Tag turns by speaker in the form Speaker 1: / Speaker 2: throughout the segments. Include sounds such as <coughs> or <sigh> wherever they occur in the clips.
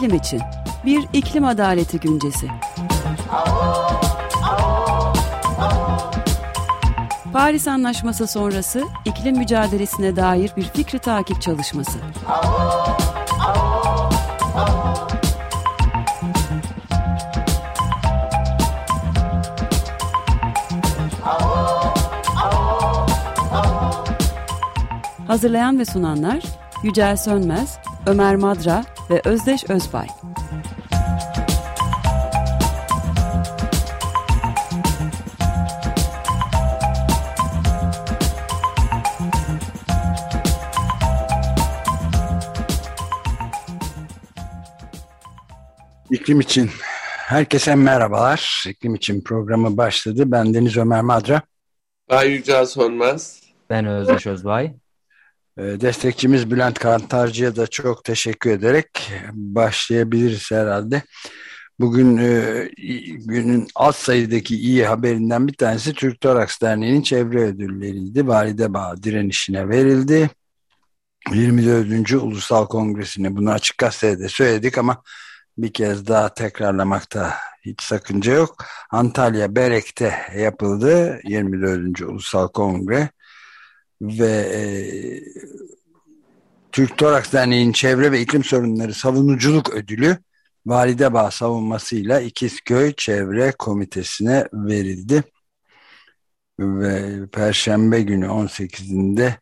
Speaker 1: iklim için bir iklim adaleti güncesi. Paris Anlaşması sonrası iklim mücadelesine dair bir fikri takip çalışması. Hazırlayan ve sunanlar Yücel Sönmez, Ömer Madra ve Özdeş Özbay.
Speaker 2: İklim için herkese merhabalar. İklim için programı başladı. Ben Deniz Ömer Madra.
Speaker 3: Ben Yücel Sönmez.
Speaker 4: Ben Özdeş Özbay.
Speaker 2: Ee, destekçimiz Bülent Kantarcı'ya da çok teşekkür ederek başlayabiliriz herhalde. Bugün e, günün az sayıdaki iyi haberinden bir tanesi Türk Toraks Derneği'nin çevre ödülleriydi. Valide Bağ direnişine verildi. 24. Ulusal Kongresi'ne bunu açık gazetede söyledik ama bir kez daha tekrarlamakta hiç sakınca yok. Antalya Berek'te yapıldı 24. Ulusal Kongre ve e, Türk Toraks Derneği'nin Çevre ve İklim Sorunları Savunuculuk Ödülü Validebağ savunmasıyla İkizköy Çevre Komitesi'ne verildi. Ve Perşembe günü 18'inde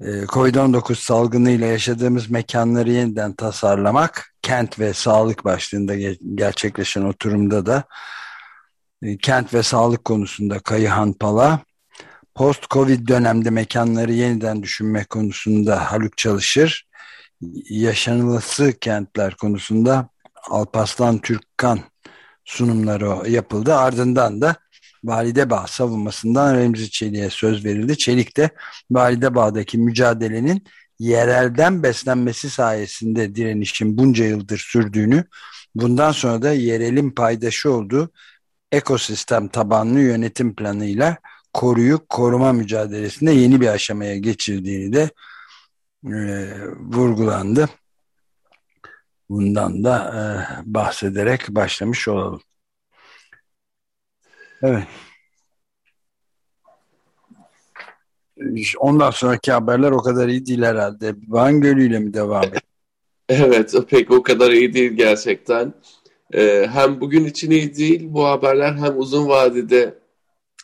Speaker 2: e, Covid-19 salgınıyla yaşadığımız mekanları yeniden tasarlamak, kent ve sağlık başlığında gerçekleşen oturumda da e, kent ve sağlık konusunda Kayıhan Pala, post-Covid dönemde mekanları yeniden düşünme konusunda Haluk Çalışır, yaşanılısı kentler konusunda Alpaslan Türkkan sunumları yapıldı. Ardından da Validebağ savunmasından Remzi Çelik'e söz verildi. Çelik de Validebağ'daki mücadelenin yerelden beslenmesi sayesinde direnişin bunca yıldır sürdüğünü, bundan sonra da yerelin paydaşı olduğu ekosistem tabanlı yönetim planıyla koruyu koruma mücadelesinde yeni bir aşamaya geçirdiğini de e, vurgulandı. Bundan da e, bahsederek başlamış olalım. Evet. Ondan sonraki haberler o kadar iyi değil herhalde. Van Gölü ile mi devam ediyor? <laughs>
Speaker 3: Evet, pek o kadar iyi değil gerçekten. Ee, hem bugün için iyi değil bu haberler hem uzun vadede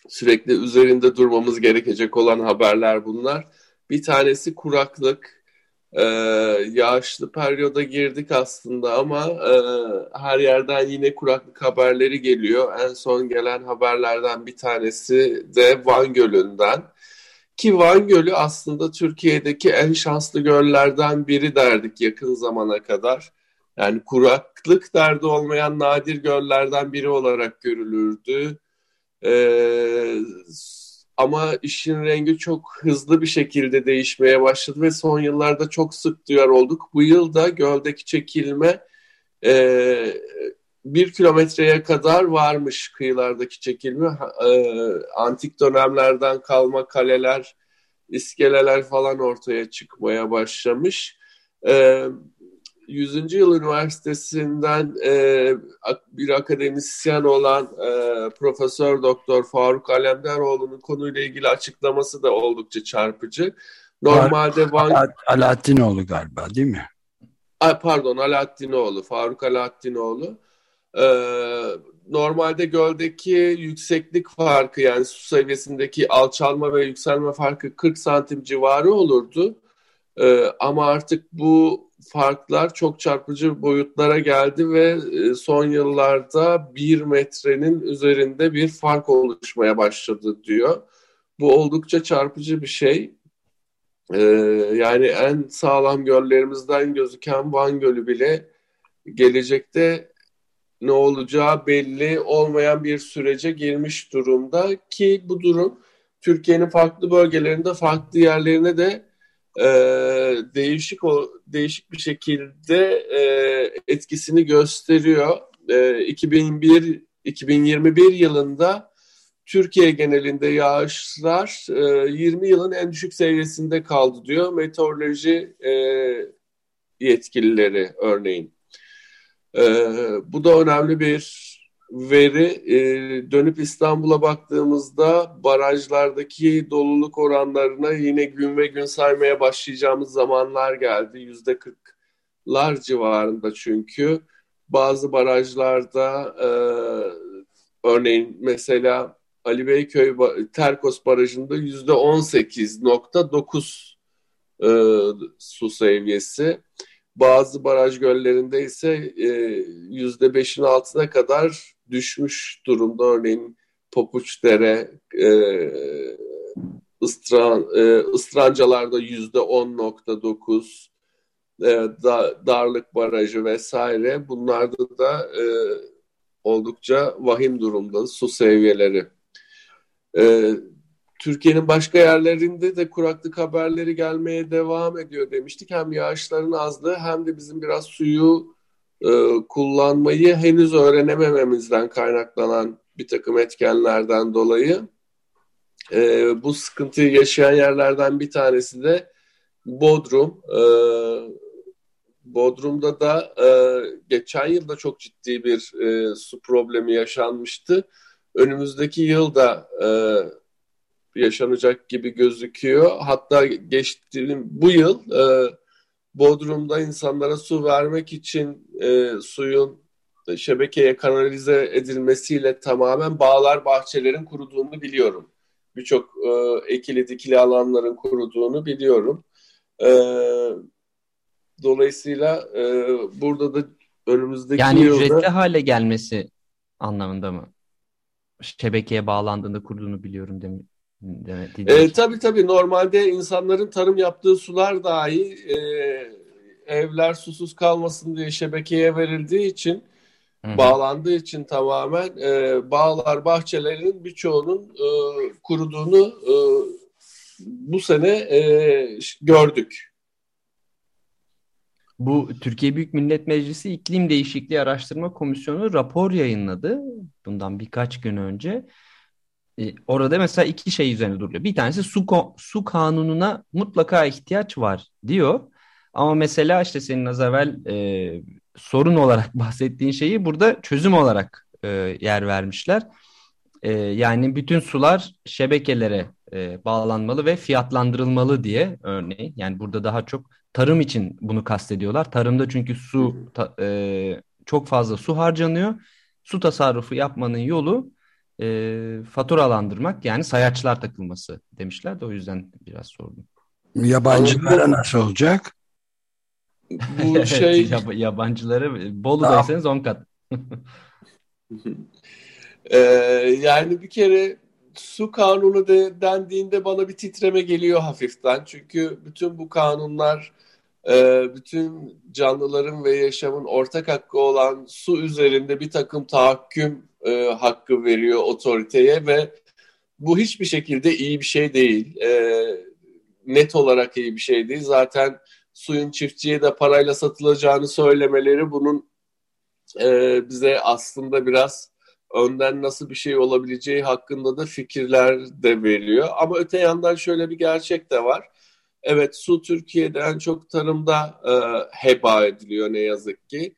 Speaker 3: sürekli üzerinde durmamız gerekecek olan haberler bunlar. Bir tanesi kuraklık. Ee, yağışlı periyoda girdik aslında ama e, her yerden yine kuraklık haberleri geliyor. En son gelen haberlerden bir tanesi de Van Gölü'nden. Ki Van Gölü aslında Türkiye'deki en şanslı göllerden biri derdik yakın zamana kadar. Yani kuraklık derdi olmayan nadir göllerden biri olarak görülürdü. Ee, ama işin rengi çok hızlı bir şekilde değişmeye başladı ve son yıllarda çok sık duyar olduk. Bu yıl da göldeki çekilme e, bir kilometreye kadar varmış kıyılardaki çekilme. E, antik dönemlerden kalma kaleler, iskeleler falan ortaya çıkmaya başlamış. E, 100. Yıl Üniversitesi'nden e, bir akademisyen olan e, Profesör Doktor Faruk Alemdaroğlu'nun konuyla ilgili açıklaması da oldukça çarpıcı.
Speaker 2: Normalde Van... Alaaddinoğlu galiba değil mi?
Speaker 3: Ay, pardon Alaaddinoğlu, Faruk Alaaddinoğlu. Ee, normalde göldeki yükseklik farkı yani su seviyesindeki alçalma ve yükselme farkı 40 santim civarı olurdu. Ee, ama artık bu farklar çok çarpıcı boyutlara geldi ve e, son yıllarda bir metrenin üzerinde bir fark oluşmaya başladı diyor. Bu oldukça çarpıcı bir şey. Ee, yani en sağlam göllerimizden gözüken Van Gölü bile gelecekte ne olacağı belli olmayan bir sürece girmiş durumda ki bu durum Türkiye'nin farklı bölgelerinde farklı yerlerine de e, değişik o değişik bir şekilde e, etkisini gösteriyor. E, 2001 2021 yılında Türkiye genelinde yağışlar e, 20 yılın en düşük seviyesinde kaldı diyor meteoroloji e, yetkilileri örneğin. E, bu da önemli bir veri. E, dönüp İstanbul'a baktığımızda barajlardaki doluluk oranlarına yine gün ve gün saymaya başlayacağımız zamanlar geldi. Yüzde kırklar civarında çünkü. Bazı barajlarda e, örneğin mesela Ali Beyköy Terkos Barajı'nda yüzde on sekiz nokta dokuz e, su seviyesi. Bazı baraj göllerinde ise e, yüzde beşin altına kadar düşmüş durumda. Örneğin Papuçdere, e, ıstran, e, ıstrancalarda yüzde on nokta dokuz, e, Darlık Barajı vesaire. Bunlarda da e, oldukça vahim durumda su seviyeleri. E, Türkiye'nin başka yerlerinde de kuraklık haberleri gelmeye devam ediyor demiştik. Hem yağışların azlığı hem de bizim biraz suyu kullanmayı henüz öğrenemememizden kaynaklanan bir takım etkenlerden dolayı e, bu sıkıntıyı yaşayan yerlerden bir tanesi de Bodrum. E, Bodrum'da da e, geçen yılda çok ciddi bir e, su problemi yaşanmıştı. Önümüzdeki yılda e, yaşanacak gibi gözüküyor. Hatta geçtiğim bu yıl e, Bodrum'da insanlara su vermek için e, suyun şebekeye kanalize edilmesiyle tamamen bağlar bahçelerin kuruduğunu biliyorum. Birçok e, ekili dikili alanların kuruduğunu biliyorum. E, dolayısıyla e, burada da önümüzdeki
Speaker 4: yani
Speaker 3: yılda...
Speaker 4: ücretli hale gelmesi anlamında mı? Şebekeye bağlandığında kurduğunu biliyorum demek.
Speaker 3: E, tabii tabii normalde insanların tarım yaptığı sular dahi e, evler susuz kalmasın diye şebekeye verildiği için Hı-hı. bağlandığı için tamamen e, bağlar bahçelerin birçoğunun e, kuruduğunu e, bu sene e, gördük.
Speaker 4: Bu Türkiye Büyük Millet Meclisi İklim Değişikliği Araştırma Komisyonu rapor yayınladı bundan birkaç gün önce. Orada mesela iki şey üzerine duruyor. Bir tanesi su, su kanununa mutlaka ihtiyaç var diyor. Ama mesela işte senin az evvel e, sorun olarak <laughs> bahsettiğin şeyi burada çözüm olarak e, yer vermişler. E, yani bütün sular şebekelere e, bağlanmalı ve fiyatlandırılmalı diye örneğin. Yani burada daha çok tarım için bunu kastediyorlar. Tarımda çünkü su ta, e, çok fazla su harcanıyor. Su tasarrufu yapmanın yolu e, faturalandırmak yani sayaçlar takılması demişler de o yüzden biraz sordum.
Speaker 2: Yabancılara nasıl olacak?
Speaker 4: Bu <laughs> şey Yab yabancıları Bolu'daysanız 10 kat. <laughs>
Speaker 3: ee, yani bir kere su kanunu de, dendiğinde bana bir titreme geliyor hafiften. Çünkü bütün bu kanunlar e, bütün canlıların ve yaşamın ortak hakkı olan su üzerinde bir takım tahakküm e, hakkı veriyor otoriteye ve bu hiçbir şekilde iyi bir şey değil. E, net olarak iyi bir şey değil. Zaten suyun çiftçiye de parayla satılacağını söylemeleri bunun e, bize aslında biraz önden nasıl bir şey olabileceği hakkında da fikirler de veriyor. Ama öte yandan şöyle bir gerçek de var. Evet su Türkiye'de en çok tarımda e, heba ediliyor ne yazık ki.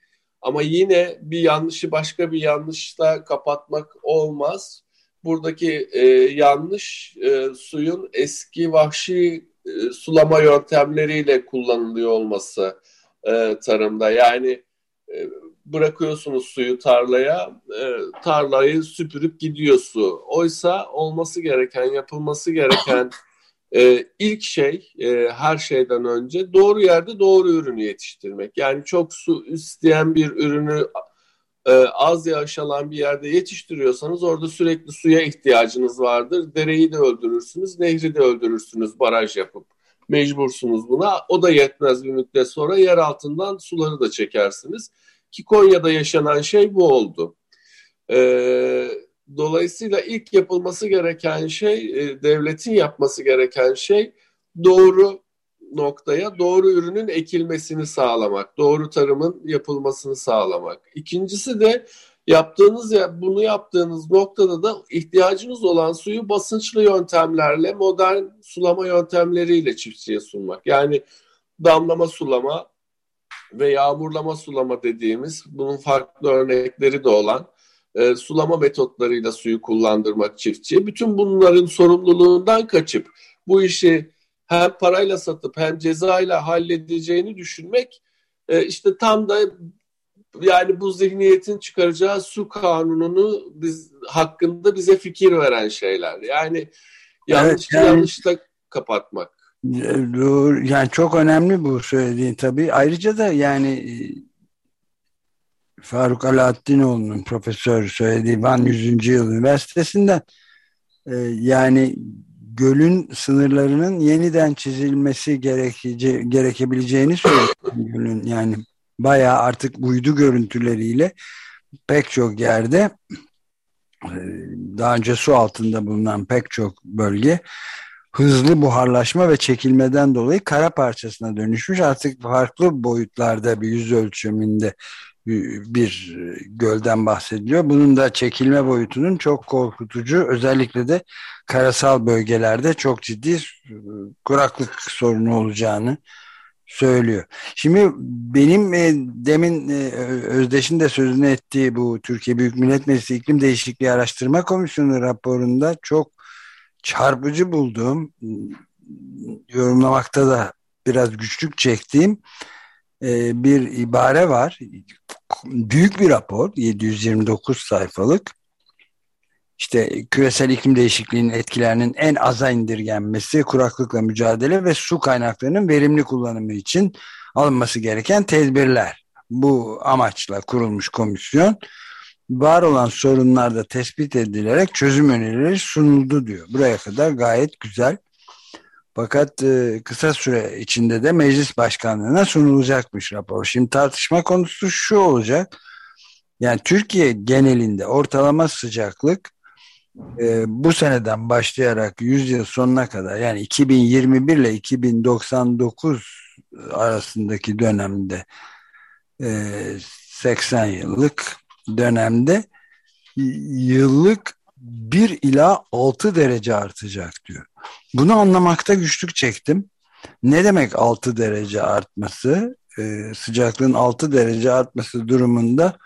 Speaker 3: Ama yine bir yanlışı başka bir yanlışla kapatmak olmaz. Buradaki e, yanlış e, suyun eski vahşi e, sulama yöntemleriyle kullanılıyor olması e, tarımda. Yani e, bırakıyorsunuz suyu tarlaya, e, tarlayı süpürüp gidiyor su. Oysa olması gereken, yapılması gereken <coughs> e, ilk şey e, her şeyden önce doğru yerde doğru ürünü yetiştirmek. Yani çok su isteyen bir ürünü e, az yağış alan bir yerde yetiştiriyorsanız orada sürekli suya ihtiyacınız vardır. Dereyi de öldürürsünüz, nehri de öldürürsünüz baraj yapıp. Mecbursunuz buna. O da yetmez bir müddet sonra yer altından suları da çekersiniz. Ki Konya'da yaşanan şey bu oldu. Ee, dolayısıyla ilk yapılması gereken şey, e, devletin yapması gereken şey doğru noktaya doğru ürünün ekilmesini sağlamak, doğru tarımın yapılmasını sağlamak. İkincisi de yaptığınız ya bunu yaptığınız noktada da ihtiyacınız olan suyu basınçlı yöntemlerle, modern sulama yöntemleriyle çiftçiye sunmak. Yani damlama sulama, ve yağmurlama sulama dediğimiz bunun farklı örnekleri de olan e, sulama metotlarıyla suyu kullandırmak çiftçiye. Bütün bunların sorumluluğundan kaçıp bu işi hem parayla satıp hem cezayla halledeceğini düşünmek e, işte tam da yani bu zihniyetin çıkaracağı su kanununu biz hakkında bize fikir veren şeyler. Yani yanlış evet, yani, yanlışla kapatmak.
Speaker 2: Yani çok önemli bu söylediğin tabii. Ayrıca da yani e, Faruk Alaaddinoğlu'nun profesör söylediği Van 100. Yıl Üniversitesi'nden e, yani gölün sınırlarının yeniden çizilmesi gerekece, gerekebileceğini söylüyor. <laughs> Gölün yani bayağı artık uydu görüntüleriyle pek çok yerde e, daha önce su altında bulunan pek çok bölge hızlı buharlaşma ve çekilmeden dolayı kara parçasına dönüşmüş. Artık farklı boyutlarda bir yüz ölçümünde bir gölden bahsediliyor. Bunun da çekilme boyutunun çok korkutucu özellikle de karasal bölgelerde çok ciddi kuraklık sorunu olacağını söylüyor. Şimdi benim e, demin e, Özdeş'in de sözünü ettiği bu Türkiye Büyük Millet Meclisi İklim Değişikliği Araştırma Komisyonu raporunda çok çarpıcı bulduğum yorumlamakta da biraz güçlük çektiğim e, bir ibare var. Büyük bir rapor 729 sayfalık. İşte küresel iklim değişikliğinin etkilerinin en aza indirgenmesi, kuraklıkla mücadele ve su kaynaklarının verimli kullanımı için alınması gereken tedbirler. Bu amaçla kurulmuş komisyon var olan sorunlar da tespit edilerek çözüm önerileri sunuldu diyor. Buraya kadar gayet güzel. Fakat e, kısa süre içinde de meclis başkanlığına sunulacakmış rapor. Şimdi tartışma konusu şu olacak. Yani Türkiye genelinde ortalama sıcaklık e, bu seneden başlayarak 100 yıl sonuna kadar yani 2021 ile 2099 arasındaki dönemde e, 80 yıllık dönemde yıllık 1 ila 6 derece artacak diyor. Bunu anlamakta güçlük çektim. Ne demek 6 derece artması? Ee, sıcaklığın 6 derece artması durumunda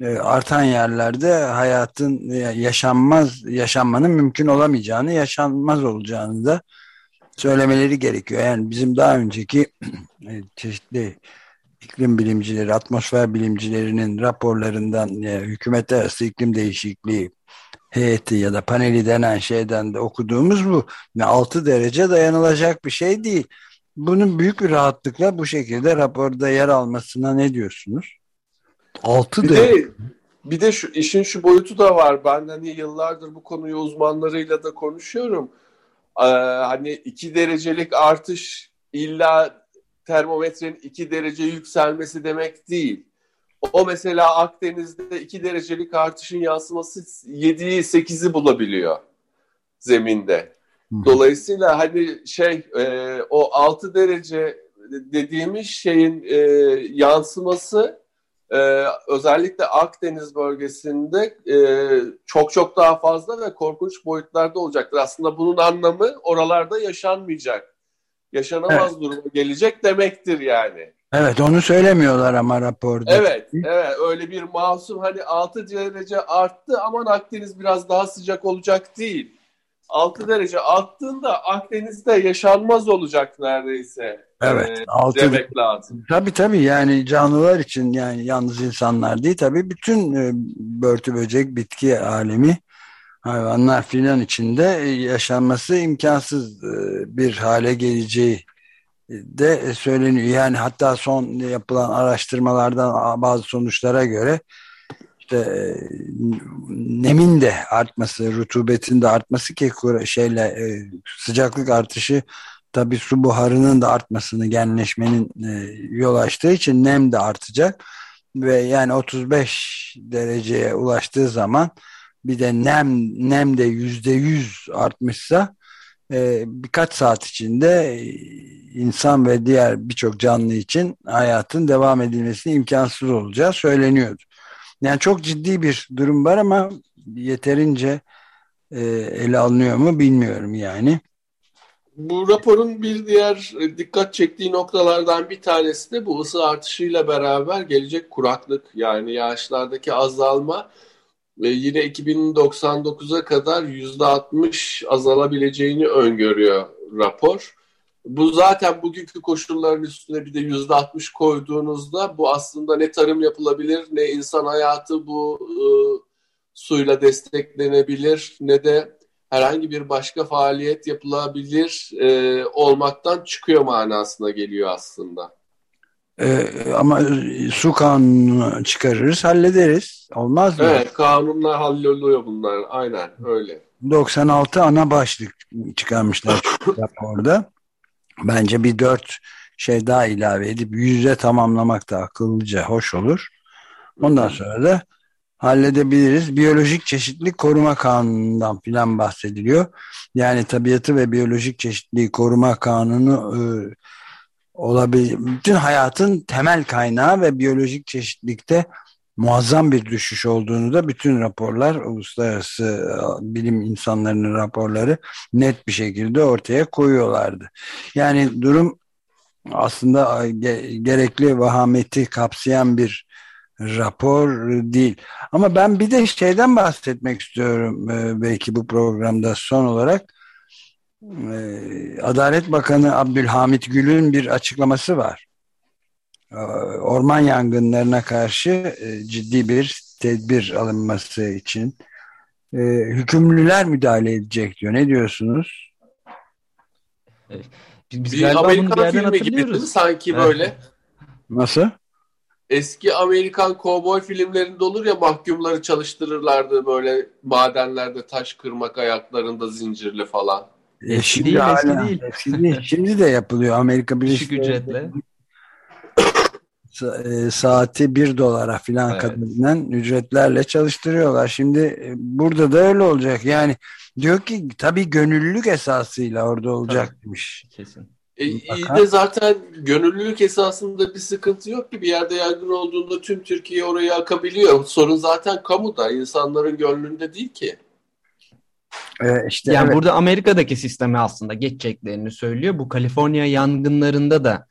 Speaker 2: e, artan yerlerde hayatın e, yaşanmaz yaşanmanın mümkün olamayacağını, yaşanmaz olacağını da söylemeleri gerekiyor. Yani bizim daha önceki e, çeşitli iklim bilimcileri, atmosfer bilimcilerinin raporlarından yani hükümet iklim değişikliği heyeti ya da paneli denen şeyden de okuduğumuz bu. Yani 6 derece dayanılacak bir şey değil. Bunun büyük bir rahatlıkla bu şekilde raporda yer almasına ne diyorsunuz?
Speaker 3: 6 bir derece. De, bir de şu işin şu boyutu da var. Ben hani yıllardır bu konuyu uzmanlarıyla da konuşuyorum. Ee, hani 2 derecelik artış illa termometrenin 2 derece yükselmesi demek değil. O mesela Akdeniz'de 2 derecelik artışın yansıması 7'yi 8'i bulabiliyor zeminde. Dolayısıyla hani şey e, o 6 derece dediğimiz şeyin e, yansıması e, özellikle Akdeniz bölgesinde e, çok çok daha fazla ve korkunç boyutlarda olacaktır. Aslında bunun anlamı oralarda yaşanmayacak. Yaşanamaz evet. duruma gelecek demektir yani.
Speaker 2: Evet onu söylemiyorlar ama raporda.
Speaker 3: Evet, evet öyle bir masum hani 6 derece arttı aman Akdeniz biraz daha sıcak olacak değil. 6 derece arttığında Akdeniz'de yaşanmaz olacak neredeyse.
Speaker 2: Evet. E, 6 demek lazım. Tabii tabii yani canlılar için yani yalnız insanlar değil tabii bütün e, börtü böcek bitki alemi hayvanlar filan içinde yaşanması imkansız e, bir hale geleceği de söyleniyor. Yani hatta son yapılan araştırmalardan bazı sonuçlara göre işte e, nemin de artması, rutubetin de artması ki şeyle e, sıcaklık artışı tabi su buharının da artmasını, genleşmenin e, yol açtığı için nem de artacak ve yani 35 dereceye ulaştığı zaman bir de nem nem de yüzde yüz artmışsa e, birkaç saat içinde e, insan ve diğer birçok canlı için hayatın devam edilmesinin imkansız olacağı söyleniyordu. Yani çok ciddi bir durum var ama yeterince e, ele alınıyor mu bilmiyorum yani.
Speaker 3: Bu raporun bir diğer dikkat çektiği noktalardan bir tanesi de bu ısı artışıyla beraber gelecek kuraklık yani yağışlardaki azalma ve yine 2099'a kadar %60 azalabileceğini öngörüyor rapor. Bu zaten bugünkü koşulların üstüne bir de %60 koyduğunuzda bu aslında ne tarım yapılabilir ne insan hayatı bu e, suyla desteklenebilir ne de herhangi bir başka faaliyet yapılabilir e, olmaktan çıkıyor manasına geliyor aslında.
Speaker 2: Ee, ama su kanunu çıkarırız, hallederiz. Olmaz mı?
Speaker 3: Evet, kanunlar halloluyor bunlar. Aynen öyle.
Speaker 2: 96 ana başlık çıkarmışlar <laughs> raporda. Bence bir dört şey daha ilave edip yüze tamamlamak da akıllıca hoş olur. Ondan sonra da halledebiliriz. Biyolojik çeşitlilik koruma kanunundan filan bahsediliyor. Yani tabiatı ve biyolojik çeşitliliği koruma kanunu e, olabilir. Bütün hayatın temel kaynağı ve biyolojik çeşitlilikte muazzam bir düşüş olduğunu da bütün raporlar, uluslararası e, bilim insanlarının raporları net bir şekilde ortaya koyuyorlardı. Yani durum aslında gerekli vahameti kapsayan bir rapor değil. Ama ben bir de şeyden bahsetmek istiyorum e, belki bu programda son olarak. E, Adalet Bakanı Abdülhamit Gül'ün bir açıklaması var. E, orman yangınlarına karşı ciddi bir tedbir alınması için hükümlüler müdahale edecek diyor. Ne diyorsunuz?
Speaker 3: Biz, biz bir Amerikan filmi gibi sanki böyle.
Speaker 2: Nasıl?
Speaker 3: eski Amerikan kovboy filmlerinde olur ya mahkumları çalıştırırlardı böyle madenlerde taş kırmak ayaklarında zincirli falan.
Speaker 2: E, şimdi değil, hala, eski değil. Eski <laughs> değil. Şimdi de yapılıyor Amerika Birleşik
Speaker 4: ücretle.
Speaker 2: E, saati bir dolara filan evet. kadından ücretlerle çalıştırıyorlar. Şimdi e, burada da öyle olacak. Yani diyor ki tabii gönüllülük esasıyla orada olacakmış.
Speaker 3: Kesin. E, iyi de zaten gönüllülük esasında bir sıkıntı yok ki bir yerde yangın olduğunda tüm Türkiye oraya akabiliyor. Sorun zaten kamuda, insanların gönlünde değil ki.
Speaker 4: Ee, işte yani evet. burada Amerika'daki sistemi aslında geçeceklerini söylüyor. Bu Kaliforniya yangınlarında da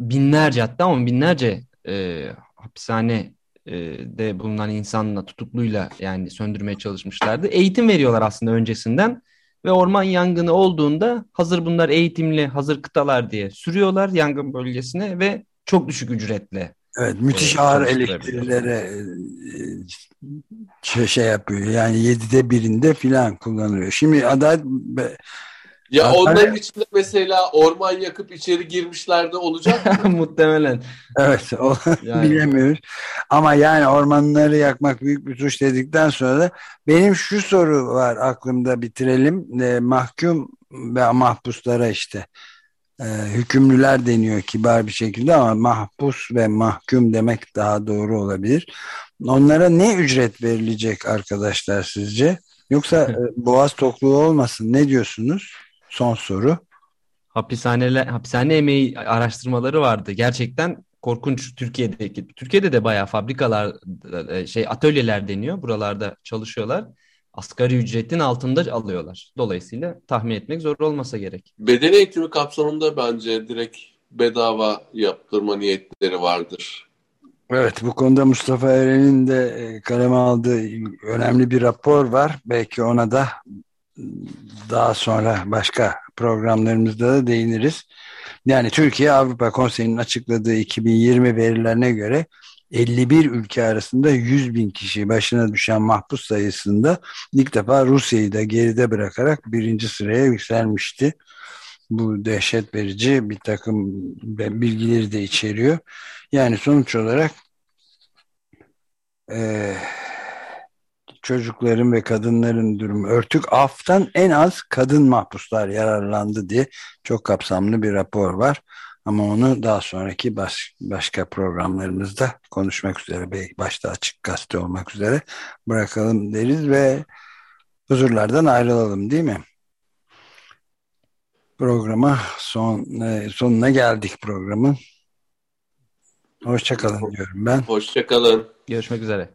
Speaker 4: binlerce hatta ama binlerce e, hapishane e, de bulunan insanla tutukluyla yani söndürmeye çalışmışlardı. Eğitim veriyorlar aslında öncesinden ve orman yangını olduğunda hazır bunlar eğitimli, hazır kıtalar diye sürüyorlar yangın bölgesine ve çok düşük ücretle.
Speaker 2: Evet, müthiş e, ağır elektriklere şey, şey yapıyor. Yani yedide birinde filan kullanılıyor. Şimdi Adalet
Speaker 3: ya Hatta... onların içinde mesela orman yakıp içeri girmişler de olacak
Speaker 4: mı? <laughs> Muhtemelen.
Speaker 2: Evet o <laughs> yani. bilemiyoruz. Ama yani ormanları yakmak büyük bir suç dedikten sonra da benim şu soru var aklımda bitirelim. E, mahkum ve mahpuslara işte e, hükümlüler deniyor kibar bir şekilde ama mahpus ve mahkum demek daha doğru olabilir. Onlara ne ücret verilecek arkadaşlar sizce? Yoksa <laughs> e, boğaz tokluğu olmasın ne diyorsunuz? Son soru.
Speaker 4: Hapishaneler, hapishane emeği araştırmaları vardı. Gerçekten korkunç Türkiye'deki. Türkiye'de de bayağı fabrikalar, e, şey atölyeler deniyor. Buralarda çalışıyorlar. Asgari ücretin altında alıyorlar. Dolayısıyla tahmin etmek zor olmasa gerek.
Speaker 3: Beden eğitimi kapsamında bence direkt bedava yaptırma niyetleri vardır.
Speaker 2: Evet bu konuda Mustafa Eren'in de e, kaleme aldığı önemli bir rapor var. Belki ona da daha sonra başka programlarımızda da değiniriz. Yani Türkiye Avrupa Konseyi'nin açıkladığı 2020 verilerine göre 51 ülke arasında 100 bin kişi başına düşen mahpus sayısında ilk defa Rusya'yı da geride bırakarak birinci sıraya yükselmişti. Bu dehşet verici bir takım bilgileri de içeriyor. Yani sonuç olarak eee çocukların ve kadınların durumu örtük aftan en az kadın mahpuslar yararlandı diye çok kapsamlı bir rapor var. Ama onu daha sonraki baş, başka programlarımızda konuşmak üzere başta açık gazete olmak üzere bırakalım deriz ve huzurlardan ayrılalım değil mi? Programa son e, sonuna geldik programın. Hoşçakalın diyorum ben.
Speaker 3: Hoşçakalın.
Speaker 4: Görüşmek üzere.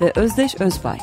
Speaker 1: ve Özdeş Özbay.